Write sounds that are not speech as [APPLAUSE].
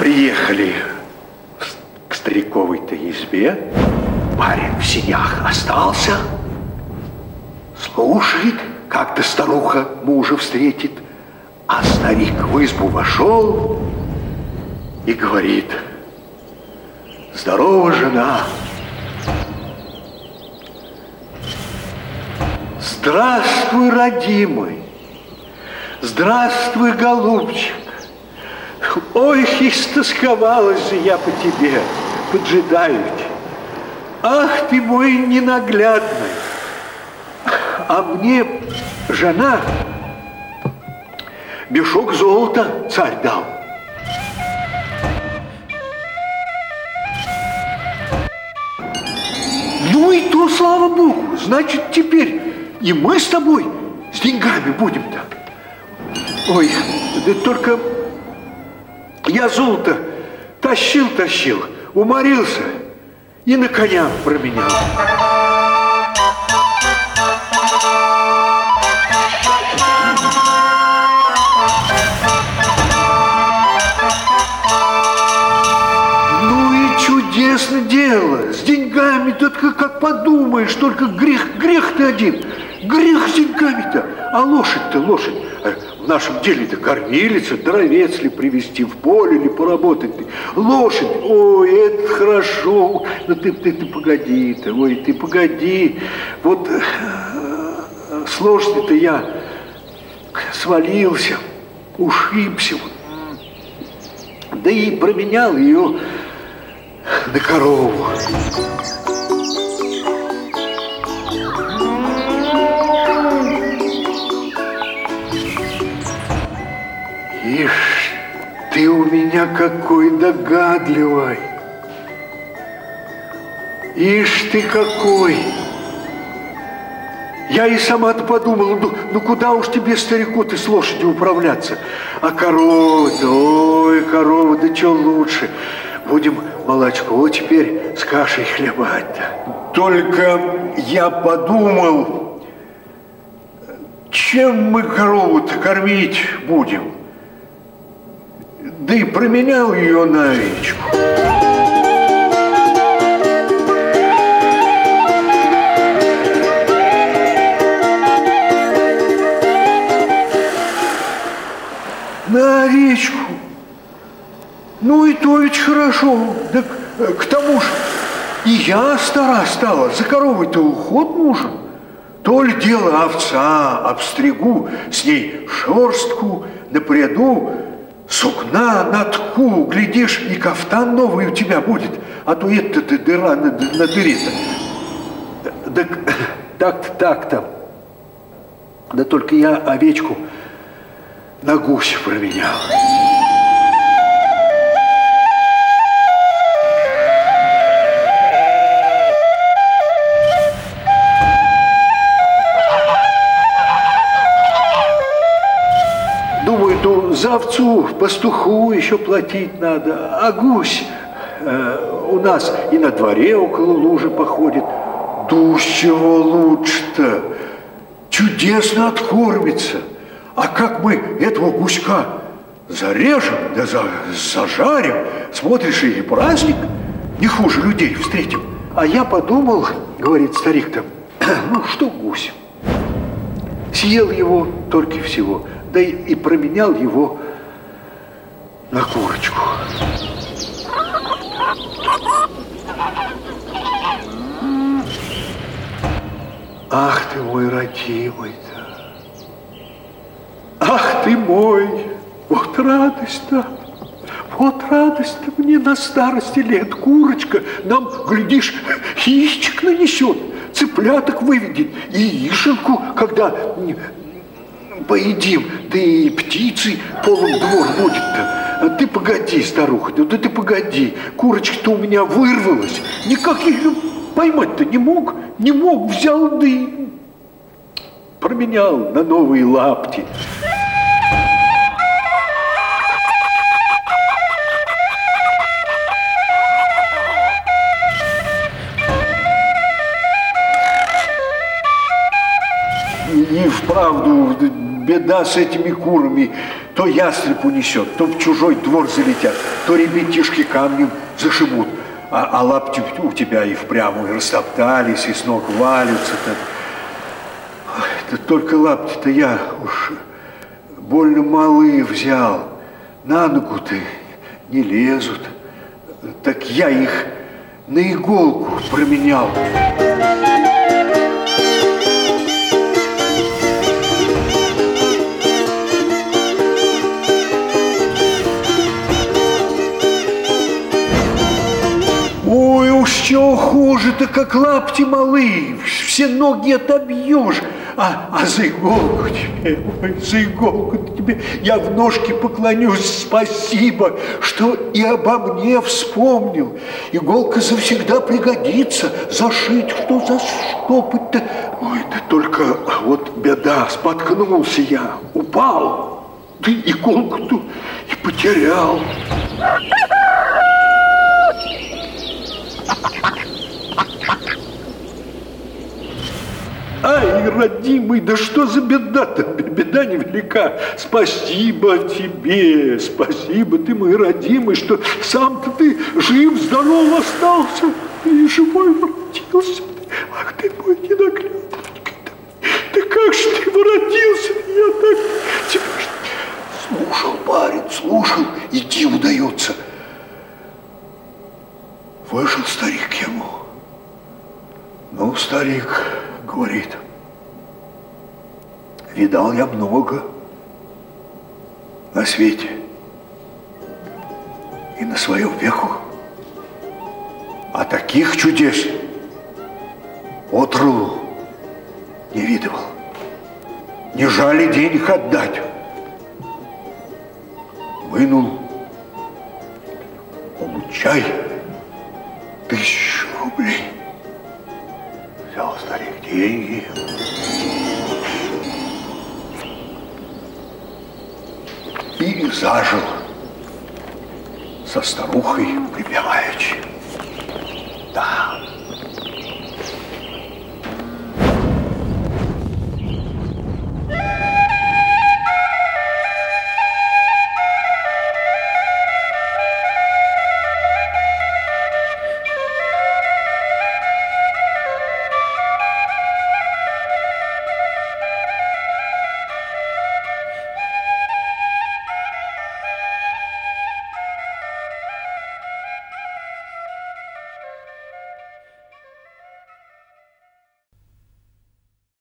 Приехали к стариковой-то избе. Барин в синях остался. Слушает, как-то старуха мужа встретит. А старик в избу вошел и говорит, здорово, жена. Здравствуй, родимый. Здравствуй, голубчик. Ой, истосковалась же я по тебе, поджидаю. Ах ты мой ненаглядный. А мне жена мешок золота царь дал. Ну и то, слава Богу, значит, теперь и мы с тобой с деньгами будем-то. Ой, да только я золото тащил-тащил, уморился и на коня променял. Ну и чудесно дело. С деньгами только как подумаешь, только грех, грех ты один. Грех с деньгами-то. А лошадь-то, лошадь, э, в нашем деле-то кормилица, дровец ли привезти в поле или поработать. Лошадь, ой, это хорошо. Ну ты, ты, ты погоди-то, ой, ты погоди. Вот э, с лошади-то я свалился, ушибся. Да и променял ее на корову. Меня какой догадливый. Ишь ты какой. Я и сама-то подумала, ну, ну куда уж тебе, старику, ты с лошадью управляться? А корова-то, ой, корова, да что лучше? Будем молочко теперь с кашей хлебать-то. Только я подумал, чем мы корову-то кормить будем? Да и променял ее на овечку. На овечку. Ну и то ведь хорошо. Да к, к тому же и я стара стала, за коровой-то уход нужен. То ли дело овца обстригу, с ней шерстку напряду, сукна натку, глядишь, и кафтан новый у тебя будет, а то это ты дыра на, на дыре-то. Да, так-то, так-то. Да только я овечку на гуся променял. За овцу, пастуху еще платить надо, а гусь э, у нас и на дворе около лужи походит. Чего лучше-то? Чудесно откормится. А как мы этого гуська зарежем, да за, зажарим, смотришь, и праздник не хуже людей встретим. А я подумал, говорит старик там, [CLEARS THROAT] ну что гусь, съел его только всего, да и, променял его на курочку. Ах ты мой родимый-то! Ах ты мой! Вот радость-то! Вот радость-то мне на старости лет. Курочка нам, глядишь, яичек нанесет, цыпляток выведет, и яишенку, когда поедим, да и птицы полон двор будет-то. А ты погоди, старуха, да ты погоди. Курочка-то у меня вырвалась. Никак ее поймать-то не мог. Не мог, взял, да променял на новые лапти. И вправду беда с этими курами. То ястреб унесет, то в чужой двор залетят, то ребятишки камнем зашибут. А, а лапти у тебя и впрямую и растоптались, и с ног валятся. -то. Да только лапти-то я уж больно малые взял. На ногу-то не лезут. Так я их на иголку променял. Хуже-то, как лапти малые, все ноги отобьешь. А, а за иголку тебе, ой, за иголку тебе я в ножки поклонюсь. Спасибо, что и обо мне вспомнил. Иголка завсегда пригодится. Зашить, что заштопать-то. Ой, да только вот беда, споткнулся я, упал. Ты иголку-то и потерял. Ай, родимый, да что за беда-то? Беда невелика. Спасибо тебе, спасибо ты, мой родимый, что сам-то ты жив-здоров остался и живой воротился. Ах ты мой ненаглядный, да как же ты воротился? Я так тебя слушал, парень, слушал, идти удается. Вышел старик ему. Ну, старик, говорит, видал я много на свете и на своем веку. А таких чудес отру не видывал. Не жали денег отдать. Вынул получай Взял старик деньги. И зажил со старухой припеваючи. Да.